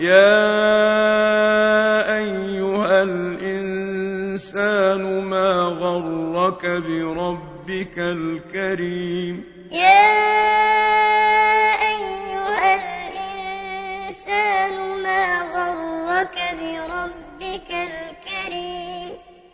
يَا أَيُّهَا الْإِنسَانُ مَا غَرَّكَ بِرَبِّكَ الْكَرِيمِ يَا أَيُّهَا الْإِنسَانُ مَا غَرَّكَ بِرَبِّكَ الْكَرِيمِ